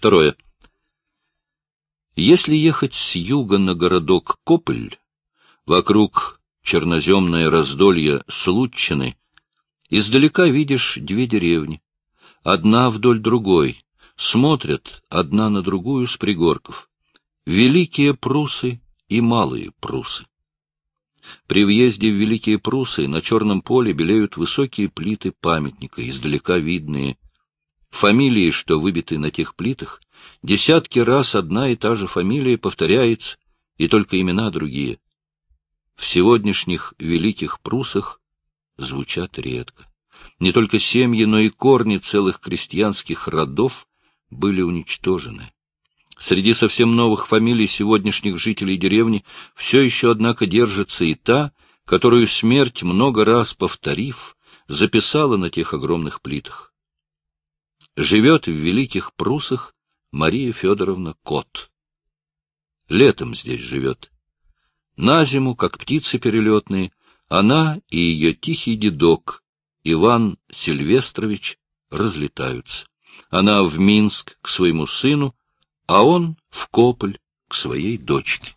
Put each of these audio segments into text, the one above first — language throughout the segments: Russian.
Второе. Если ехать с юга на городок Копль, вокруг черноземное раздолье Случины, издалека видишь две деревни, одна вдоль другой, смотрят одна на другую с пригорков. Великие прусы и малые прусы. При въезде в Великие Прусы на черном поле белеют высокие плиты памятника, издалека видные. Фамилии, что выбиты на тех плитах, десятки раз одна и та же фамилия повторяется, и только имена другие. В сегодняшних Великих Прусах звучат редко. Не только семьи, но и корни целых крестьянских родов были уничтожены. Среди совсем новых фамилий сегодняшних жителей деревни все еще, однако, держится и та, которую смерть, много раз повторив, записала на тех огромных плитах. Живет в Великих Прусах Мария Федоровна Кот. Летом здесь живет. На зиму, как птицы перелетные, она и ее тихий дедок, Иван Сильвестрович, разлетаются. Она в Минск к своему сыну, а он в Кополь к своей дочке.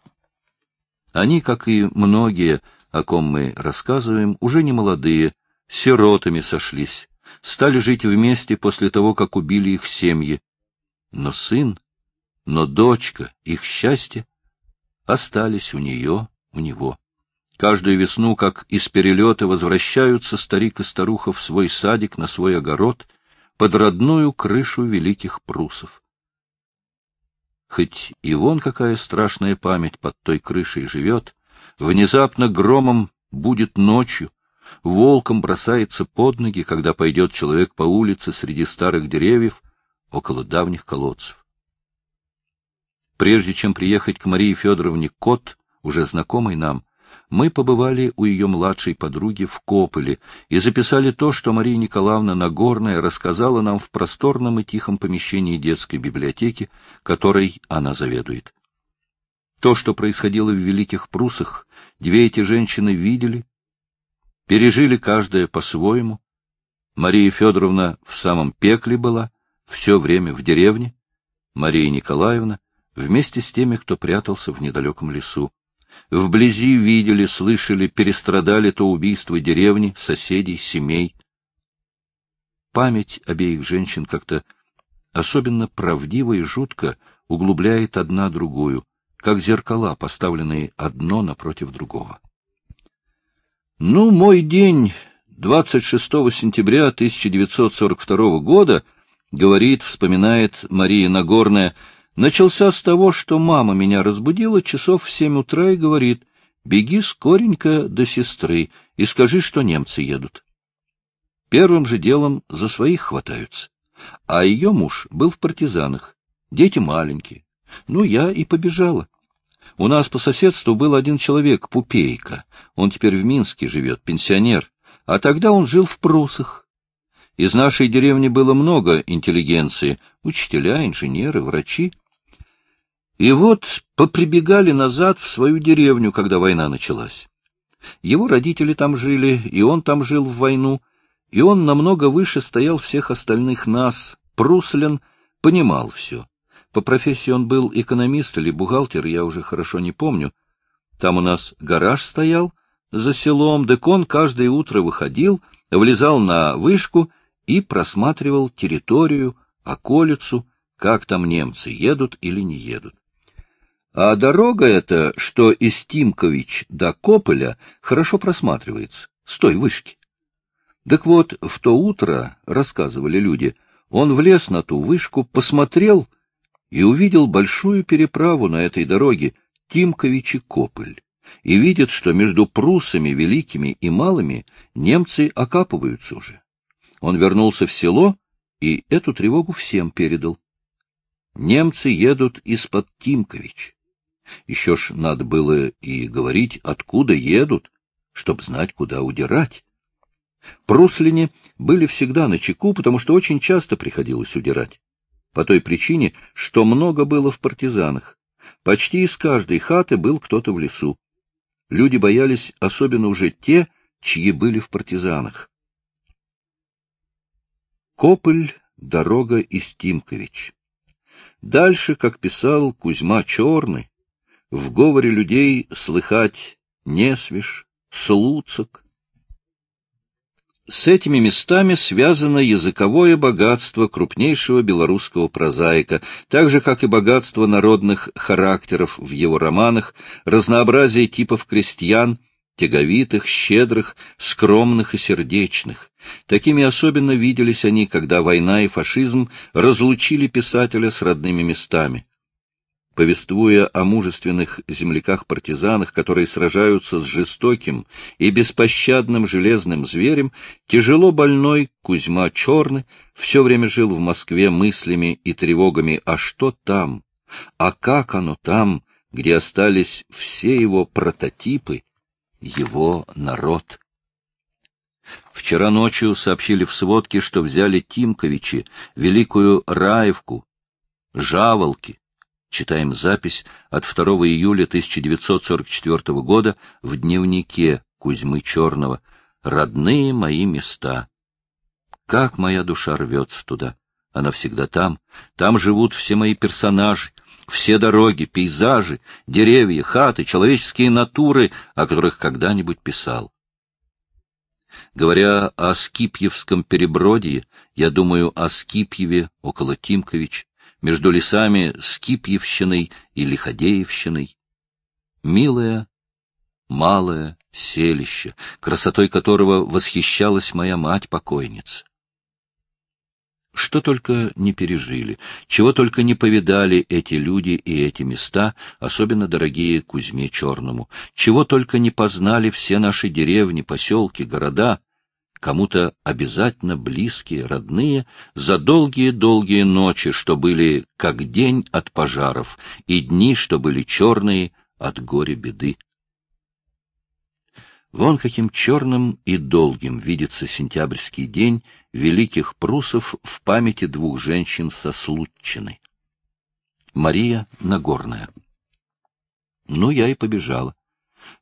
Они, как и многие, о ком мы рассказываем, уже не молодые, сиротами сошлись, стали жить вместе после того, как убили их семьи. Но сын, но дочка, их счастье, остались у нее, у него. Каждую весну, как из перелета, возвращаются старик и старуха в свой садик, на свой огород, под родную крышу великих прусов. Хоть и вон какая страшная память под той крышей живет, внезапно громом будет ночью, волком бросается под ноги, когда пойдет человек по улице среди старых деревьев около давних колодцев. Прежде чем приехать к Марии Федоровне Кот, уже знакомой нам, мы побывали у ее младшей подруги в Кополе и записали то, что Мария Николаевна Нагорная рассказала нам в просторном и тихом помещении детской библиотеки, которой она заведует. То, что происходило в Великих Прусах, две эти женщины видели, пережили каждая по-своему. Мария Федоровна в самом пекле была, все время в деревне, Мария Николаевна вместе с теми, кто прятался в недалеком лесу. Вблизи видели, слышали, перестрадали то убийство деревни, соседей, семей. Память обеих женщин как-то особенно правдиво и жутко углубляет одна другую, как зеркала, поставленные одно напротив другого. Ну, мой день 26 сентября 1942 года, говорит, вспоминает Мария Нагорная, — Начался с того, что мама меня разбудила часов в семь утра и говорит, беги скоренько до сестры и скажи, что немцы едут. Первым же делом за своих хватаются. А ее муж был в партизанах, дети маленькие. Ну, я и побежала. У нас по соседству был один человек, Пупейка. Он теперь в Минске живет, пенсионер. А тогда он жил в Прусах. Из нашей деревни было много интеллигенции, учителя, инженеры, врачи. И вот поприбегали назад в свою деревню, когда война началась. Его родители там жили, и он там жил в войну, и он намного выше стоял всех остальных нас. Пруслин понимал все. По профессии он был экономист или бухгалтер, я уже хорошо не помню. Там у нас гараж стоял за селом, так он каждое утро выходил, влезал на вышку и просматривал территорию, околицу, как там немцы едут или не едут. А дорога эта, что из Тимкович до Кополя, хорошо просматривается, с той вышки. Так вот, в то утро, рассказывали люди, он влез на ту вышку, посмотрел и увидел большую переправу на этой дороге Тимкович и Кополь, и видит, что между прусами великими и малыми немцы окапываются уже. Он вернулся в село и эту тревогу всем передал. Немцы едут из-под Тимкович. Еще ж надо было и говорить, откуда едут, чтоб знать, куда удирать. Пруслине были всегда на чеку, потому что очень часто приходилось удирать. По той причине, что много было в партизанах. Почти из каждой хаты был кто-то в лесу. Люди боялись особенно уже те, чьи были в партизанах. Кополь, дорога из Тимкович. Дальше, как писал Кузьма Черный, в говоре людей слыхать Несвиш, Слуцок. С этими местами связано языковое богатство крупнейшего белорусского прозаика, так же, как и богатство народных характеров в его романах, разнообразие типов крестьян, тяговитых, щедрых, скромных и сердечных. Такими особенно виделись они, когда война и фашизм разлучили писателя с родными местами повествуя о мужественных земляках-партизанах, которые сражаются с жестоким и беспощадным железным зверем, тяжело больной Кузьма Черный все время жил в Москве мыслями и тревогами «А что там? А как оно там, где остались все его прототипы, его народ?» Вчера ночью сообщили в сводке, что взяли Тимковичи, Великую Раевку, Жаволки, Читаем запись от 2 июля 1944 года в дневнике Кузьмы Черного «Родные мои места». Как моя душа рвется туда. Она всегда там. Там живут все мои персонажи, все дороги, пейзажи, деревья, хаты, человеческие натуры, о которых когда-нибудь писал. Говоря о Скипьевском перебродье, я думаю о Скипьеве около Тимкович, между лесами Скипьевщиной и Лиходеевщиной. Милое, малое селище, красотой которого восхищалась моя мать-покойница. Что только не пережили, чего только не повидали эти люди и эти места, особенно дорогие Кузьме Черному, чего только не познали все наши деревни, поселки, города — кому-то обязательно близкие, родные, за долгие-долгие ночи, что были как день от пожаров, и дни, что были черные от горя беды. Вон каким черным и долгим видится сентябрьский день великих прусов в памяти двух женщин со Случиной. Мария Нагорная. Ну, я и побежала.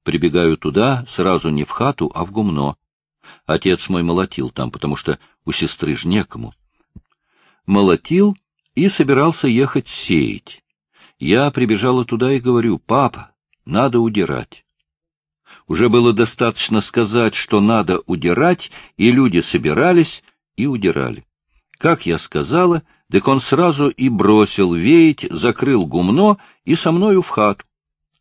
Прибегаю туда, сразу не в хату, а в гумно. Отец мой молотил там, потому что у сестры ж некому. Молотил и собирался ехать сеять. Я прибежала туда и говорю, папа, надо удирать. Уже было достаточно сказать, что надо удирать, и люди собирались и удирали. Как я сказала, так он сразу и бросил веять, закрыл гумно и со мною в хату.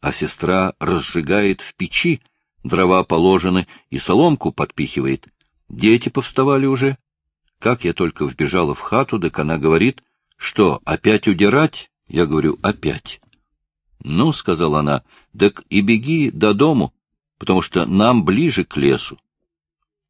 А сестра разжигает в печи, Дрова положены, и соломку подпихивает. Дети повставали уже. Как я только вбежала в хату, так она говорит, что, опять удирать? Я говорю, опять. Ну, — сказала она, — так и беги до дому, потому что нам ближе к лесу.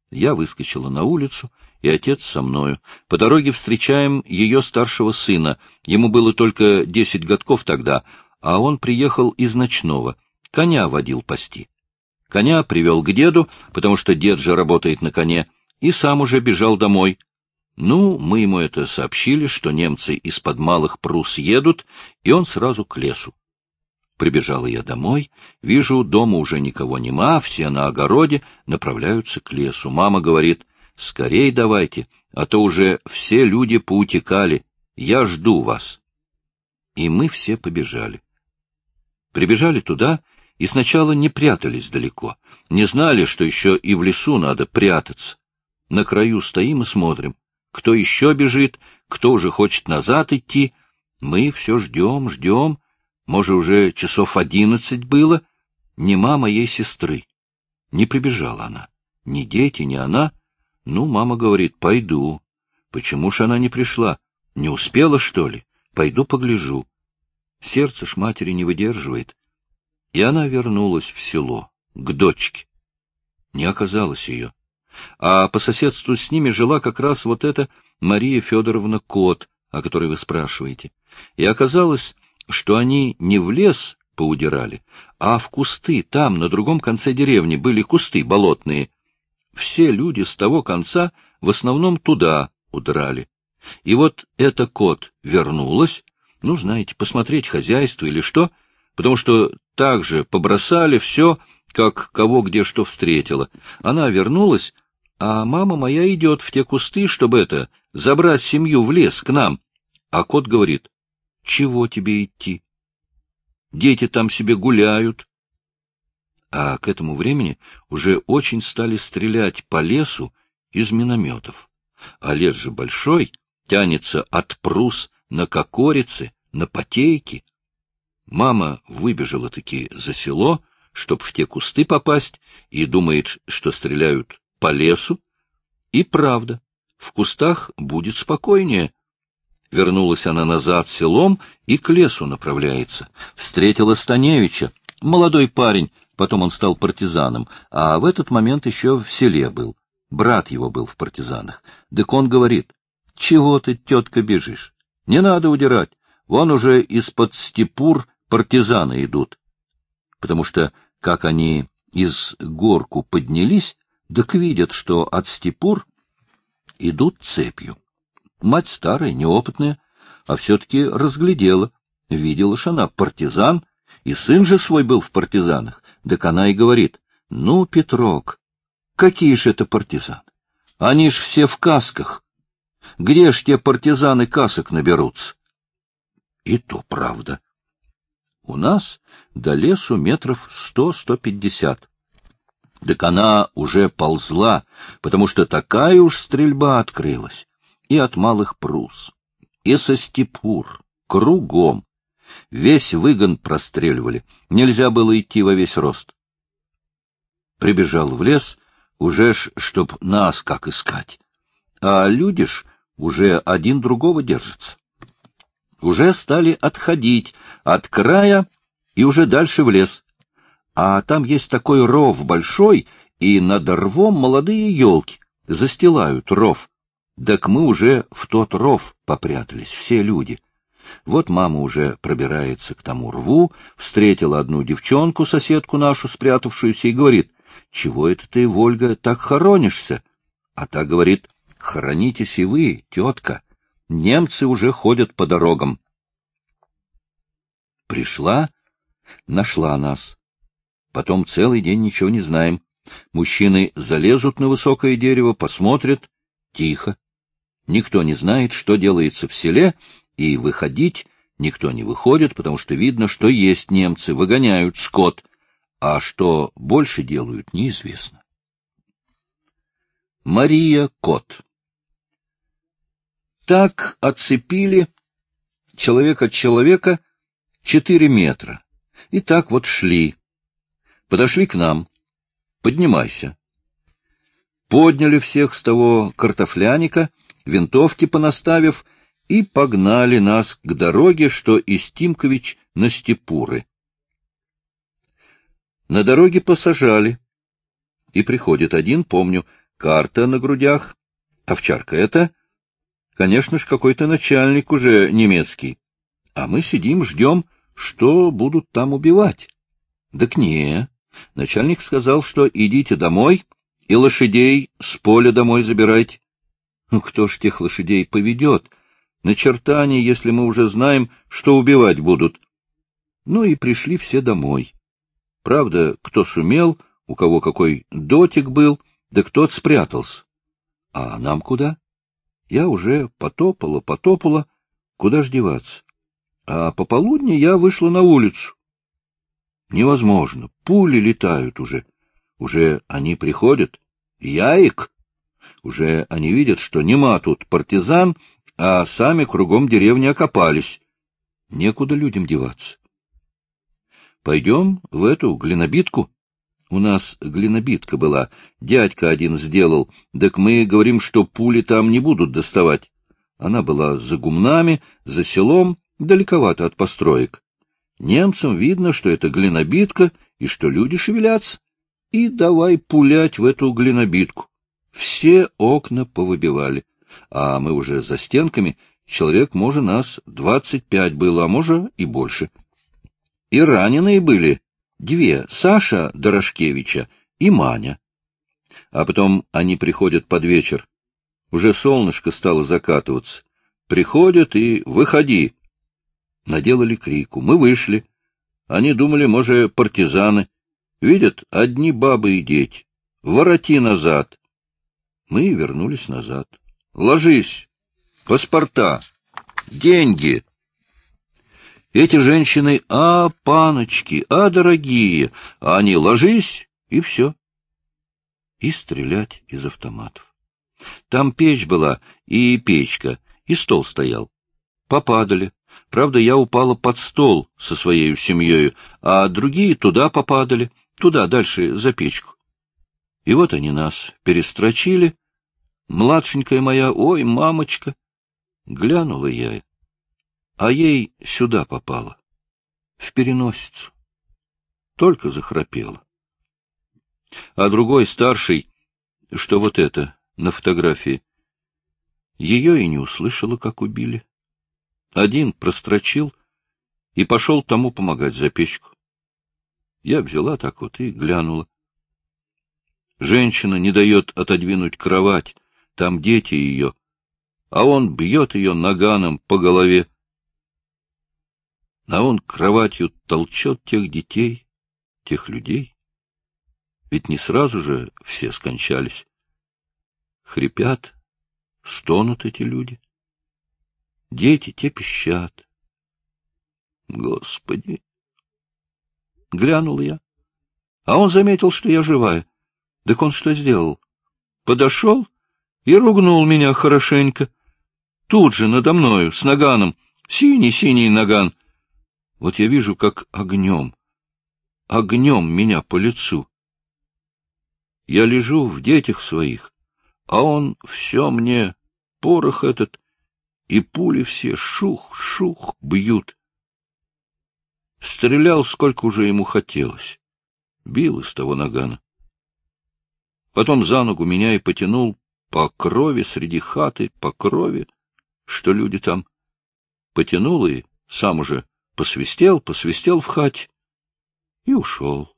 Я выскочила на улицу, и отец со мною. По дороге встречаем ее старшего сына. Ему было только десять годков тогда, а он приехал из ночного. Коня водил пасти. Коня привел к деду, потому что дед же работает на коне, и сам уже бежал домой. Ну, мы ему это сообщили, что немцы из-под малых прус едут, и он сразу к лесу. Прибежала я домой, вижу, дома уже никого нема, все на огороде, направляются к лесу. Мама говорит, скорей давайте, а то уже все люди поутекали, я жду вас. И мы все побежали. Прибежали туда и сначала не прятались далеко, не знали, что еще и в лесу надо прятаться. На краю стоим и смотрим, кто еще бежит, кто уже хочет назад идти. Мы все ждем, ждем. Может, уже часов одиннадцать было. Нема моей сестры. Не прибежала она. Ни дети, ни она. Ну, мама говорит, пойду. Почему ж она не пришла? Не успела, что ли? Пойду погляжу. Сердце ж матери не выдерживает. И она вернулась в село, к дочке. Не оказалось ее. А по соседству с ними жила как раз вот эта Мария Федоровна Кот, о которой вы спрашиваете. И оказалось, что они не в лес поудирали, а в кусты, там, на другом конце деревни, были кусты болотные. Все люди с того конца в основном туда удрали. И вот эта кот вернулась, ну, знаете, посмотреть хозяйство или что, потому что также побросали все, как кого где что встретила. Она вернулась, а мама моя идет в те кусты, чтобы это, забрать семью в лес к нам. А кот говорит, Чего тебе идти? Дети там себе гуляют. А к этому времени уже очень стали стрелять по лесу из минометов. А лес же большой, тянется от прус на кокорицы, на потейки. Мама выбежала таки за село, чтоб в те кусты попасть, и думает, что стреляют по лесу. И правда, в кустах будет спокойнее. Вернулась она назад селом и к лесу направляется. Встретила Станевича, молодой парень, потом он стал партизаном, а в этот момент еще в селе был. Брат его был в партизанах. Дык он говорит, чего ты, тетка, бежишь? Не надо удирать. Вон уже из-под степур партизаны идут. Потому что, как они из горку поднялись, так видят, что от степур идут цепью. Мать старая, неопытная, а все-таки разглядела. Видела ж она партизан, и сын же свой был в партизанах. Так она и говорит, ну, Петрок, какие ж это партизаны? Они ж все в касках. Где ж те партизаны касок наберутся? И то правда. У нас до лесу метров сто-сто пятьдесят. Так она уже ползла, потому что такая уж стрельба открылась. И от малых прус, и со степур, кругом. Весь выгон простреливали, нельзя было идти во весь рост. Прибежал в лес, уже ж, чтоб нас как искать. А люди ж уже один другого держатся. Уже стали отходить от края и уже дальше в лес. А там есть такой ров большой, и над рвом молодые елки застилают ров. Так мы уже в тот ров попрятались, все люди. Вот мама уже пробирается к тому рву, встретила одну девчонку, соседку нашу, спрятавшуюся, и говорит, «Чего это ты, Вольга, так хоронишься?» А та говорит, Хранитесь и вы, тетка. Немцы уже ходят по дорогам. Пришла, нашла нас. Потом целый день ничего не знаем. Мужчины залезут на высокое дерево, посмотрят. Тихо. Никто не знает, что делается в селе, и выходить никто не выходит, потому что видно, что есть немцы, выгоняют скот, а что больше делают, неизвестно. Мария Кот так оцепили человек от человека четыре метра. И так вот шли. Подошли к нам. Поднимайся. Подняли всех с того картофляника, винтовки понаставив, и погнали нас к дороге, что из Тимкович на Степуры. На дороге посажали. И приходит один, помню, карта на грудях. Овчарка это Конечно ж, какой-то начальник уже немецкий. А мы сидим, ждем, что будут там убивать. Так не. Начальник сказал, что идите домой и лошадей с поля домой забирайте. Ну, кто ж тех лошадей поведет? На чертане, если мы уже знаем, что убивать будут. Ну и пришли все домой. Правда, кто сумел, у кого какой дотик был, да кто спрятался. А нам куда? Я уже потопала, потопала, куда ж деваться. А пополудни я вышла на улицу. Невозможно, пули летают уже. Уже они приходят. Яик! Уже они видят, что нема тут партизан, а сами кругом деревни окопались. Некуда людям деваться. Пойдем в эту глинобитку. У нас глинобитка была, дядька один сделал, так мы говорим, что пули там не будут доставать. Она была за гумнами, за селом, далековато от построек. Немцам видно, что это глинобитка и что люди шевелятся. И давай пулять в эту глинобитку. Все окна повыбивали, а мы уже за стенками, человек, может, нас двадцать пять было, а может, и больше. И раненые были, Две — Саша Дорошкевича и Маня. А потом они приходят под вечер. Уже солнышко стало закатываться. Приходят и «выходи». Наделали крику. Мы вышли. Они думали, может, партизаны. Видят, одни бабы и дети. Вороти назад. Мы вернулись назад. Ложись. Паспорта. Деньги. Эти женщины, а, паночки, а, дорогие, а они ложись, и все. И стрелять из автоматов. Там печь была, и печка, и стол стоял. Попадали. Правда, я упала под стол со своей семьей, а другие туда попадали, туда, дальше, за печку. И вот они нас перестрочили. Младшенькая моя, ой, мамочка! Глянула я, а ей сюда попало, в переносицу. Только захрапела. А другой, старший, что вот это, на фотографии, ее и не услышала, как убили. Один прострочил и пошел тому помогать за печку. Я взяла так вот и глянула. Женщина не дает отодвинуть кровать, там дети ее, а он бьет ее наганом по голове. А он кроватью толчет тех детей, тех людей. Ведь не сразу же все скончались. Хрипят, стонут эти люди. Дети те пищат. Господи! Глянул я. А он заметил, что я живая. Так он что сделал? Подошел и ругнул меня хорошенько. Тут же надо мною, с наганом, синий-синий наган. Вот я вижу, как огнем, огнем меня по лицу. Я лежу в детях своих, а он все мне, порох этот, и пули все шух-шух бьют. Стрелял, сколько уже ему хотелось. Бил из того нагана. Потом за ногу меня и потянул по крови среди хаты, по крови, что люди там. Потянул и сам уже посвистел, посвистел в хате и ушел.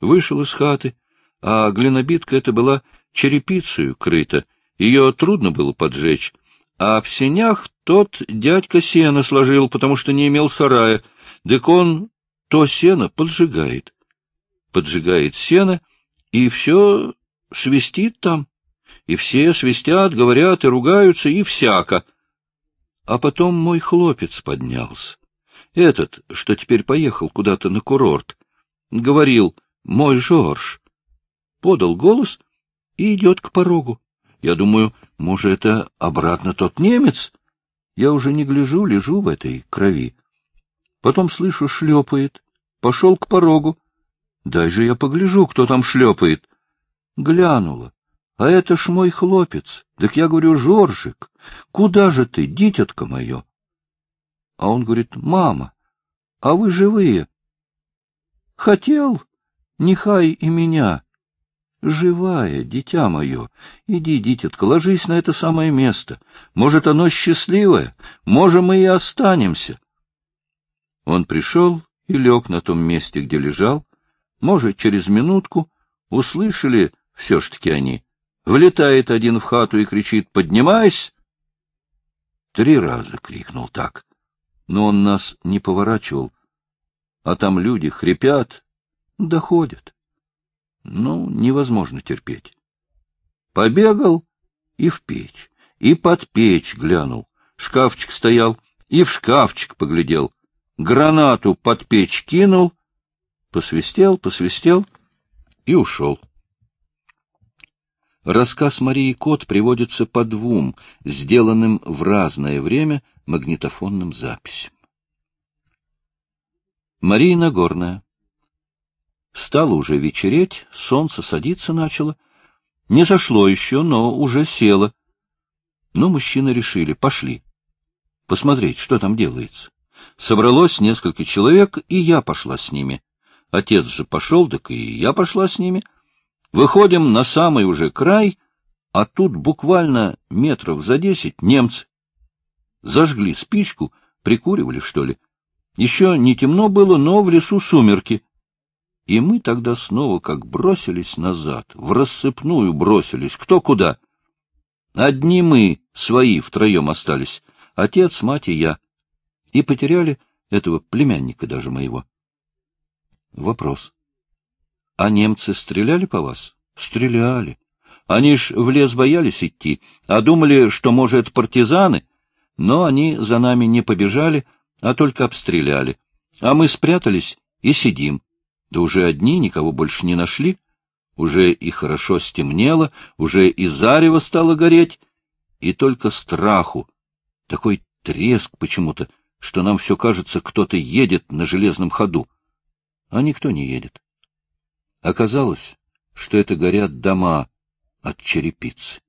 Вышел из хаты, а глинобитка эта была черепицей крыта, ее трудно было поджечь, а в сенях тот дядька сено сложил, потому что не имел сарая, дык он то сено поджигает. Поджигает сено, и все свистит там, и все свистят, говорят и ругаются, и всяко. А потом мой хлопец поднялся. Этот, что теперь поехал куда-то на курорт, говорил «Мой Жорж». Подал голос и идет к порогу. Я думаю, может, это обратно тот немец? Я уже не гляжу, лежу в этой крови. Потом слышу, шлепает. Пошел к порогу. Дай же я погляжу, кто там шлепает. Глянула. А это ж мой хлопец. Так я говорю, Жоржик, куда же ты, дитятка мое? А он говорит, мама, а вы живые? Хотел, нехай и меня. Живая, дитя мое, иди, дитятка, ложись на это самое место. Может, оно счастливое, можем мы и останемся. Он пришел и лег на том месте, где лежал. Может, через минутку услышали все ж таки они. Влетает один в хату и кричит «Поднимайся!» Три раза крикнул так, но он нас не поворачивал, а там люди хрипят, доходят. Ну, невозможно терпеть. Побегал и в печь, и под печь глянул. Шкафчик стоял, и в шкафчик поглядел. Гранату под печь кинул, посвистел, посвистел и ушел. Рассказ Марии Кот приводится по двум, сделанным в разное время магнитофонным записям. Мария Нагорная Стало уже вечереть, солнце садиться начало. Не зашло еще, но уже село. Но мужчины решили, пошли. Посмотреть, что там делается. Собралось несколько человек, и я пошла с ними. Отец же пошел, так и я пошла с ними. Выходим на самый уже край, а тут буквально метров за десять немцы. Зажгли спичку, прикуривали, что ли. Еще не темно было, но в лесу сумерки. И мы тогда снова как бросились назад, в рассыпную бросились, кто куда. Одни мы, свои, втроем остались, отец, мать и я, и потеряли этого племянника даже моего. Вопрос. А немцы стреляли по вас? Стреляли. Они ж в лес боялись идти, а думали, что, может, партизаны, но они за нами не побежали, а только обстреляли. А мы спрятались и сидим. Да уже одни, никого больше не нашли. Уже и хорошо стемнело, уже и зарево стало гореть. И только страху. Такой треск почему-то, что нам все кажется, кто-то едет на железном ходу. А никто не едет. Оказалось, что это горят дома от черепицы.